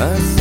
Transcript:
us.